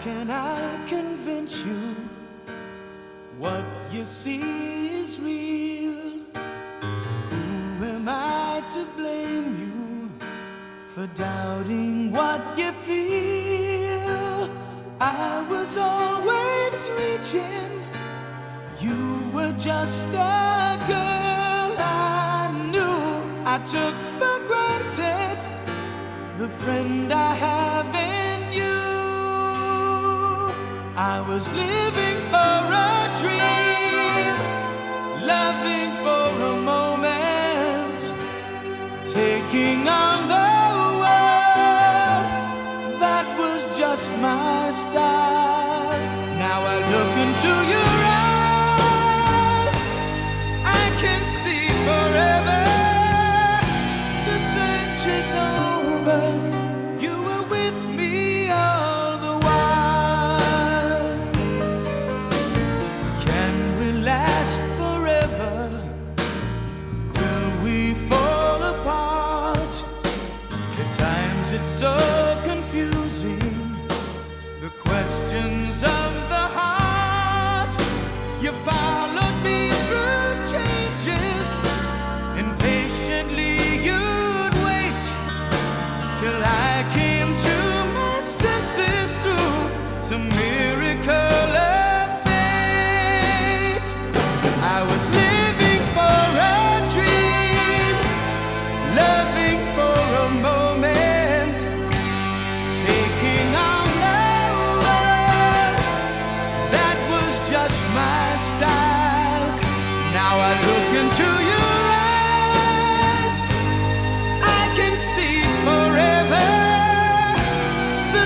can I convince you what you see is real? Who am I to blame you for doubting what you feel? I was always reaching, you were just a girl I knew. I took for granted the friend I have in. I was living for a dream, loving for a moment, taking on the world. That was just my style. Now I look into your eyes, I can see forever. The search is over. It's so confusing. The questions of the heart. You followed me through changes. Impatiently you'd wait till I came to my senses through some miracle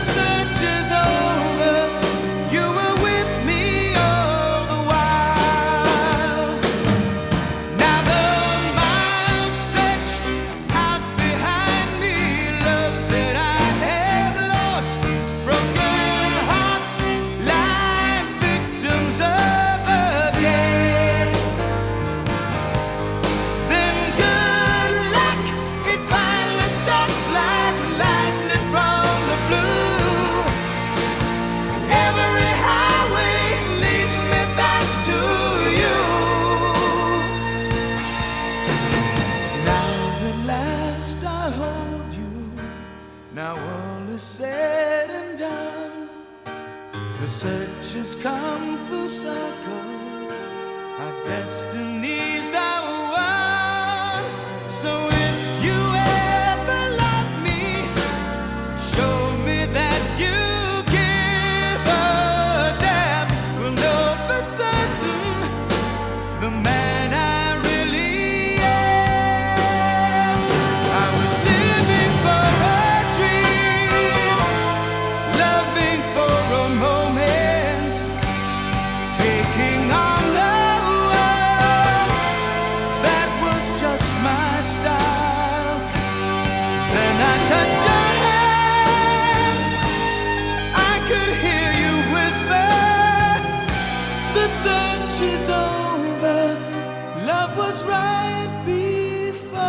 The Now all is said and done. The search has come full circle. Our destinies are The search is over. Love was right before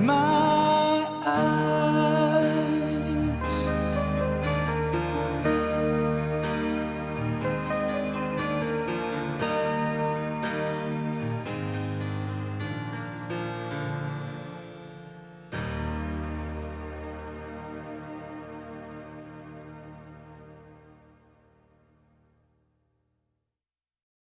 my